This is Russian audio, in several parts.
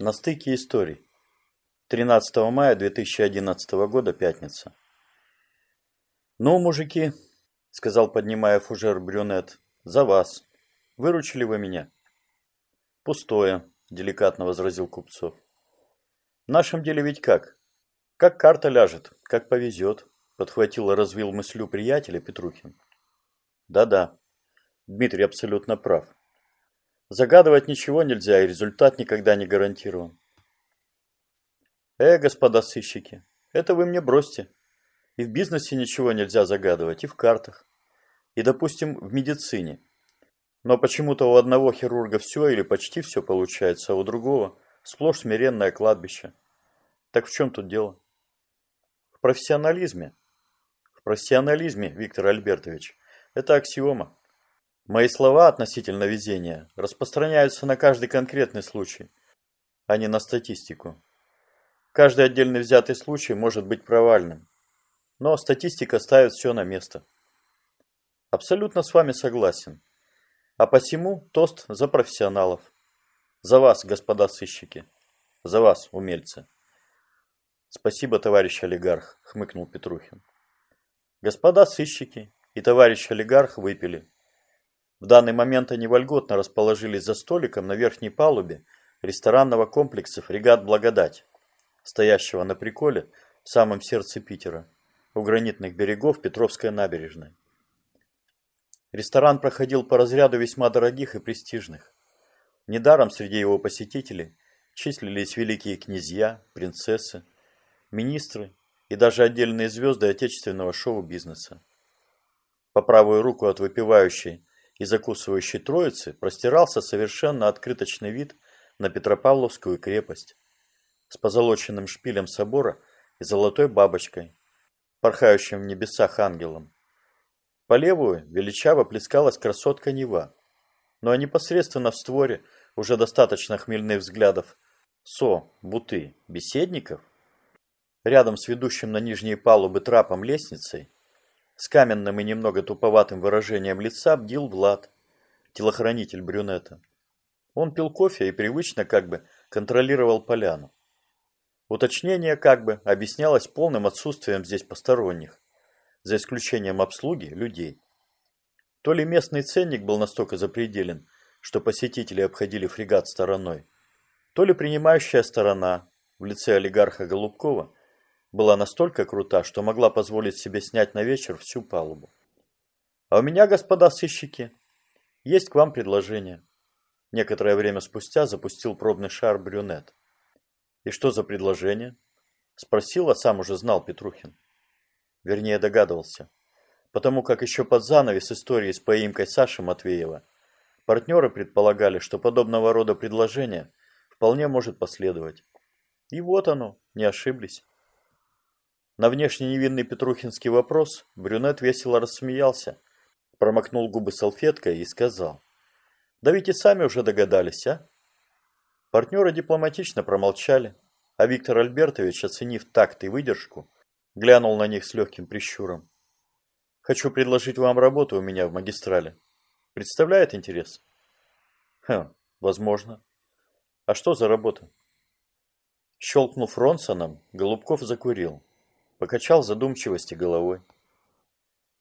На стыке историй. 13 мая 2011 года, пятница. «Ну, мужики», — сказал, поднимая фужер брюнет, — «за вас. Выручили вы меня?» «Пустое», — деликатно возразил Купцов. «В нашем деле ведь как? Как карта ляжет, как повезет», — подхватил и развил мыслю приятеля Петрухин. «Да-да, Дмитрий абсолютно прав. Загадывать ничего нельзя, и результат никогда не гарантирован. Э, господа сыщики, это вы мне бросьте. И в бизнесе ничего нельзя загадывать, и в картах. И, допустим, в медицине. Но почему-то у одного хирурга все или почти все получается, а у другого сплошь смиренное кладбище. Так в чем тут дело? В профессионализме. В профессионализме, Виктор Альбертович. Это аксиома. Мои слова относительно везения распространяются на каждый конкретный случай, а не на статистику. Каждый отдельный взятый случай может быть провальным, но статистика ставит все на место. Абсолютно с вами согласен. А посему тост за профессионалов. За вас, господа сыщики. За вас, умельцы. Спасибо, товарищ олигарх, хмыкнул Петрухин. Господа сыщики и товарищ олигарх выпили. В данный момент они вольготно расположились за столиком на верхней палубе ресторанного комплекса «Фрегат Благодать», стоящего на приколе в самом сердце Питера, у гранитных берегов Петровской набережной. Ресторан проходил по разряду весьма дорогих и престижных. Недаром среди его посетителей числились великие князья, принцессы, министры и даже отдельные звезды отечественного шоу-бизнеса. По правую руку от выпивающей и закусывающей троицы простирался совершенно открыточный вид на Петропавловскую крепость с позолоченным шпилем собора и золотой бабочкой, порхающим в небесах ангелом. По левую величаво плескалась красотка Нева, но непосредственно в створе уже достаточно хмельных взглядов Со, Буты, беседников, рядом с ведущим на нижние палубы трапом лестницей, с каменным и немного туповатым выражением лица бдил Влад, телохранитель брюнета. Он пил кофе и привычно как бы контролировал поляну. Уточнение как бы объяснялось полным отсутствием здесь посторонних, за исключением обслуги людей. То ли местный ценник был настолько запределен, что посетители обходили фрегат стороной, то ли принимающая сторона в лице олигарха Голубкова была настолько крута, что могла позволить себе снять на вечер всю палубу. А у меня, господа сыщики, есть к вам предложение. Некоторое время спустя запустил пробный шар брюнет. И что за предложение? Спросил, а сам уже знал Петрухин. Вернее, догадывался. Потому как еще под занавес истории с поимкой Саши Матвеева партнеры предполагали, что подобного рода предложение вполне может последовать. И вот оно, не ошиблись. На внешне невинный Петрухинский вопрос брюнет весело рассмеялся, промокнул губы салфеткой и сказал. «Да ведь и сами уже догадались, а?» Партнеры дипломатично промолчали, а Виктор Альбертович, оценив такт и выдержку, глянул на них с легким прищуром. «Хочу предложить вам работу у меня в магистрале. Представляет интерес?» «Хм, возможно. А что за работа?» Щелкнув Ронсоном, Голубков закурил покачал задумчивости головой.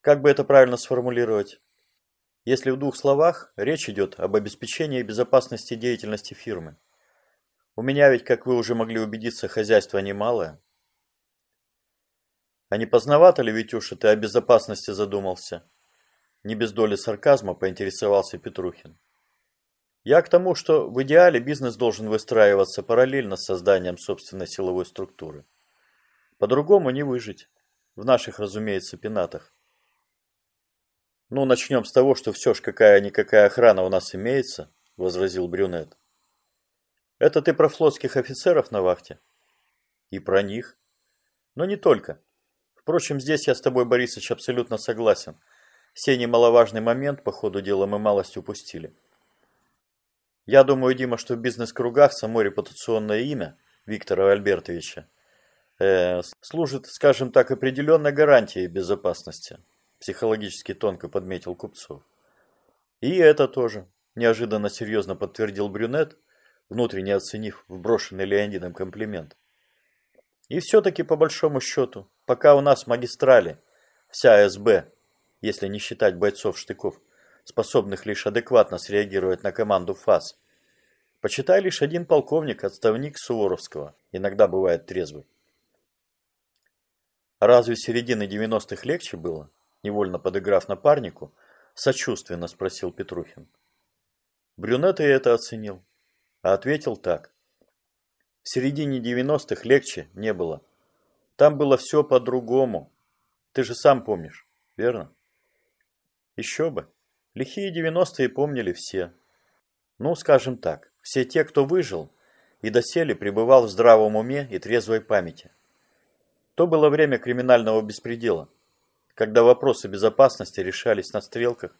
Как бы это правильно сформулировать? Если в двух словах, речь идет об обеспечении безопасности деятельности фирмы. У меня ведь, как вы уже могли убедиться, хозяйство немалое. А не поздновато ли, Витюша, ты о безопасности задумался? Не без доли сарказма поинтересовался Петрухин. Я к тому, что в идеале бизнес должен выстраиваться параллельно с созданием собственной силовой структуры. По-другому не выжить. В наших, разумеется, пенатах. Ну, начнем с того, что все ж какая-никакая охрана у нас имеется, возразил Брюнет. Это ты про флотских офицеров на вахте? И про них. Но не только. Впрочем, здесь я с тобой, Борисович, абсолютно согласен. Сей немаловажный момент, по ходу дела, мы малость упустили. Я думаю, Дима, что в бизнес-кругах само репутационное имя Виктора Альбертовича э, служит, скажем так, определенной гарантией безопасности, психологически тонко подметил Купцов. И это тоже, неожиданно серьезно подтвердил Брюнет, внутренне оценив вброшенный Леонидом комплимент. И все-таки, по большому счету, пока у нас магистрали, вся СБ, если не считать бойцов-штыков, способных лишь адекватно среагировать на команду ФАС, почитай лишь один полковник, отставник Суворовского, иногда бывает трезвый. Разве середины 90-х легче было? Невольно подыграв напарнику, сочувственно спросил Петрухин. Брюнет и это оценил, а ответил так. В середине 90-х легче не было. Там было все по-другому. Ты же сам помнишь, верно? Еще бы. Лихие 90-е помнили все. Ну, скажем так, все те, кто выжил и доселе пребывал в здравом уме и трезвой памяти. То было время криминального беспредела, когда вопросы безопасности решались на стрелках,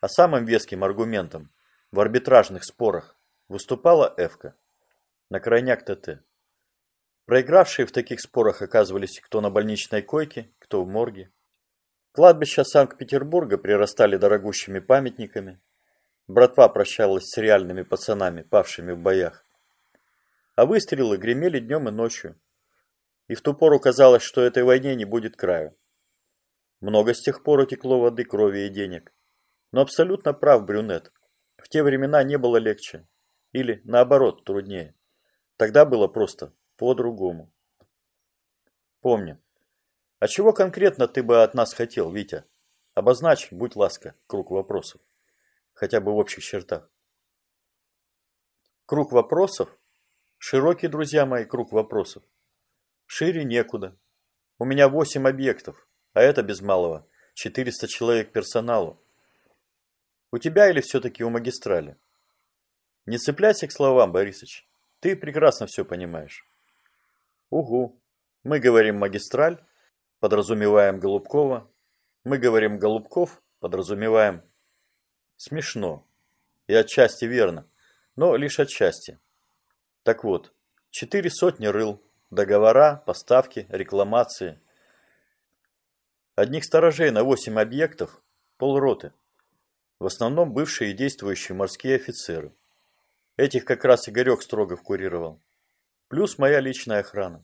а самым веским аргументом в арбитражных спорах выступала Эвка на крайняк ТТ. Проигравшие в таких спорах оказывались кто на больничной койке, кто в морге. Кладбища Санкт-Петербурга прирастали дорогущими памятниками. Братва прощалась с реальными пацанами, павшими в боях. А выстрелы гремели днем и ночью, и в ту пору казалось, что этой войне не будет краю. Много с тех пор утекло воды, крови и денег. Но абсолютно прав Брюнет. В те времена не было легче. Или, наоборот, труднее. Тогда было просто по-другому. Помню. А чего конкретно ты бы от нас хотел, Витя? Обозначь, будь ласка, круг вопросов. Хотя бы в общих чертах. Круг вопросов? Широкий, друзья мои, круг вопросов. Шире некуда. У меня 8 объектов, а это без малого 400 человек персоналу. У тебя или все-таки у магистрали? Не цепляйся к словам, Борисыч. Ты прекрасно все понимаешь. Угу. Мы говорим магистраль, подразумеваем Голубкова. Мы говорим Голубков, подразумеваем... Смешно. И отчасти верно, но лишь отчасти. Так вот, четыре сотни рыл, Договора, поставки, рекламации. Одних сторожей на 8 объектов – полроты. В основном бывшие и действующие морские офицеры. Этих как раз Игорек строго курировал. Плюс моя личная охрана.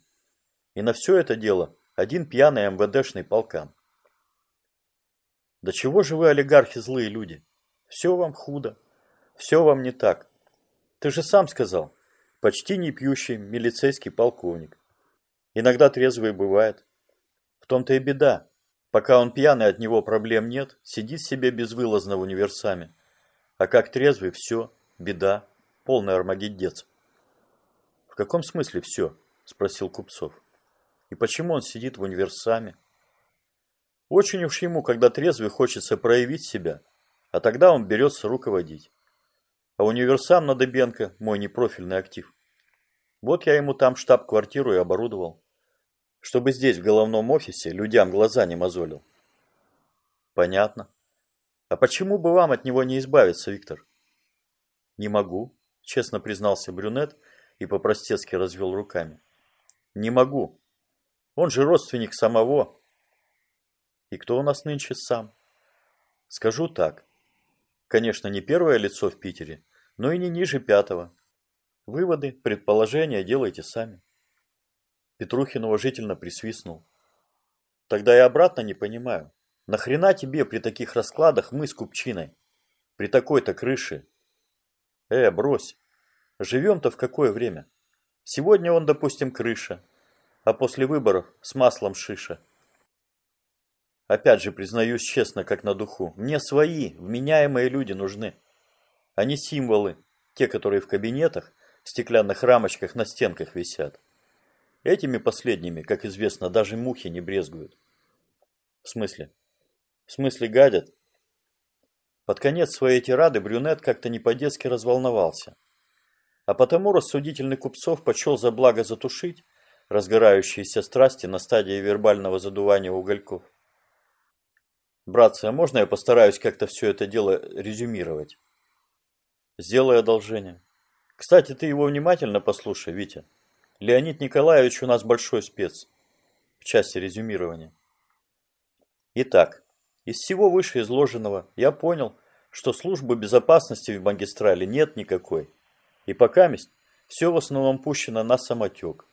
И на все это дело один пьяный МВДшный полкан. Да чего же вы, олигархи, злые люди? Все вам худо. Все вам не так. Ты же сам сказал, Почти не пьющий милицейский полковник. Иногда трезвый бывает. В том-то и беда. Пока он пьяный, от него проблем нет, сидит себе безвылазно в универсаме. А как трезвый, все, беда, полный армагеддец. В каком смысле все? Спросил Купцов. И почему он сидит в универсаме? Очень уж ему, когда трезвый, хочется проявить себя, а тогда он берется руководить. А универсам на Дыбенко – мой непрофильный актив. Вот я ему там штаб-квартиру и оборудовал. Чтобы здесь, в головном офисе, людям глаза не мозолил. Понятно. А почему бы вам от него не избавиться, Виктор? Не могу, честно признался брюнет и по-простецки развел руками. Не могу. Он же родственник самого. И кто у нас нынче сам? Скажу так. Конечно, не первое лицо в Питере, но и не ниже пятого. Выводы, предположения делайте сами. Петрухин уважительно присвистнул. Тогда я обратно не понимаю. Нахрена тебе при таких раскладах мы с Купчиной? При такой-то крыше? Э, брось. Живем-то в какое время? Сегодня он, допустим, крыша, а после выборов с маслом шиша. Опять же, признаюсь честно, как на духу, мне свои, вменяемые люди нужны, не символы, те, которые в кабинетах, в стеклянных рамочках на стенках висят. Этими последними, как известно, даже мухи не брезгуют. В смысле? В смысле гадят? Под конец своей тирады брюнет как-то не по-детски разволновался. А потому рассудительный Купцов почел за благо затушить разгорающиеся страсти на стадии вербального задувания угольков. Братцы, а можно я постараюсь как-то все это дело резюмировать? Сделай одолжение. Кстати, ты его внимательно послушай, Витя. Леонид Николаевич у нас большой спец в части резюмирования. Итак, из всего вышеизложенного я понял, что службы безопасности в магистрали нет никакой. И пока месть, все в основном пущено на самотек.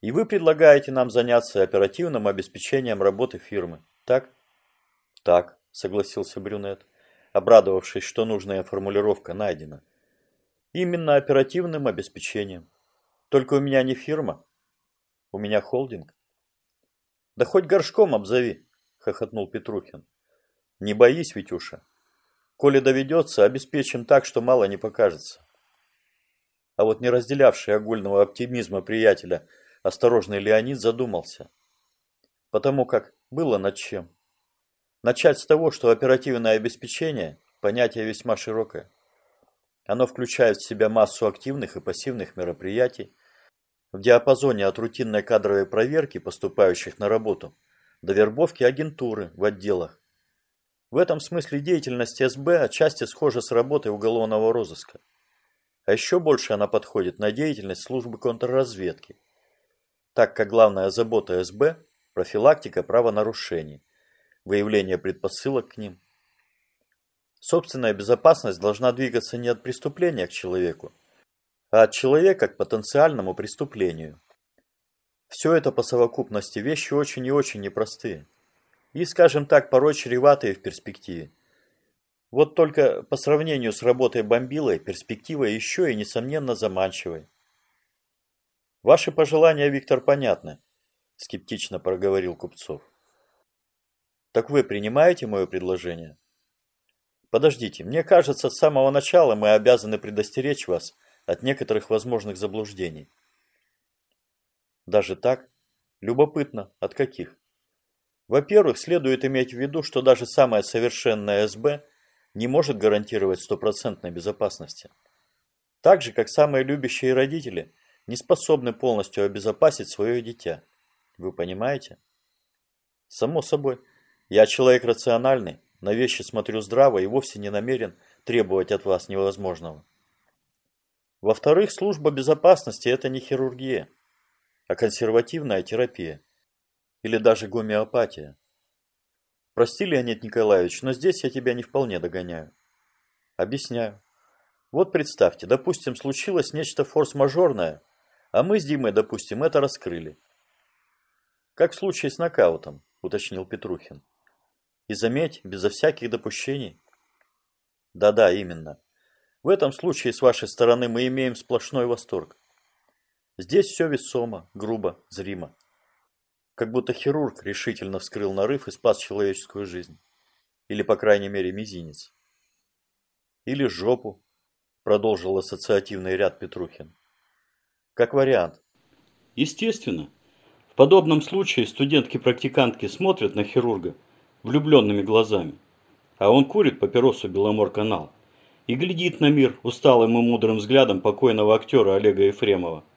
И вы предлагаете нам заняться оперативным обеспечением работы фирмы, так? Так, согласился Брюнет, обрадовавшись, что нужная формулировка найдена. Именно оперативным обеспечением. Только у меня не фирма, у меня холдинг. Да хоть горшком обзови, хохотнул Петрухин. Не боись, Витюша. Коли доведется, обеспечим так, что мало не покажется. А вот не разделявший огульного оптимизма приятеля осторожный Леонид задумался. Потому как было над чем. Начать с того, что оперативное обеспечение – понятие весьма широкое. Оно включает в себя массу активных и пассивных мероприятий, в диапазоне от рутинной кадровой проверки поступающих на работу до вербовки агентуры в отделах. В этом смысле деятельность СБ отчасти схожа с работой уголовного розыска. А еще больше она подходит на деятельность службы контрразведки, так как главная забота СБ – профилактика правонарушений, выявление предпосылок к ним. Собственная безопасность должна двигаться не от преступления к человеку, а от человека к потенциальному преступлению. Все это по совокупности вещи очень и очень непростые. И, скажем так, порой чреватые в перспективе. Вот только по сравнению с работой бомбилой, перспектива еще и несомненно заманчивой. Ваши пожелания, Виктор, понятны, скептично проговорил Купцов. Так вы принимаете мое предложение? Подождите, мне кажется, с самого начала мы обязаны предостеречь вас – от некоторых возможных заблуждений. Даже так? Любопытно, от каких? Во-первых, следует иметь в виду, что даже самая совершенная СБ не может гарантировать стопроцентной безопасности. Так же, как самые любящие родители не способны полностью обезопасить свое дитя. Вы понимаете? Само собой, я человек рациональный, на вещи смотрю здраво и вовсе не намерен требовать от вас невозможного. Во-вторых, служба безопасности – это не хирургия, а консервативная терапия. Или даже гомеопатия. Прости, Леонид Николаевич, но здесь я тебя не вполне догоняю. Объясняю. Вот представьте, допустим, случилось нечто форс-мажорное, а мы с Димой, допустим, это раскрыли. Как в случае с нокаутом, уточнил Петрухин. И заметь, безо всяких допущений. Да-да, именно. В этом случае с вашей стороны мы имеем сплошной восторг. Здесь все весомо, грубо, зримо. Как будто хирург решительно вскрыл нарыв и спас человеческую жизнь. Или, по крайней мере, мизинец. Или жопу, продолжил ассоциативный ряд Петрухин. Как вариант. Естественно. В подобном случае студентки-практикантки смотрят на хирурга влюбленными глазами, а он курит папиросу Беломор-канал и глядит на мир усталым и мудрым взглядом покойного актера Олега Ефремова –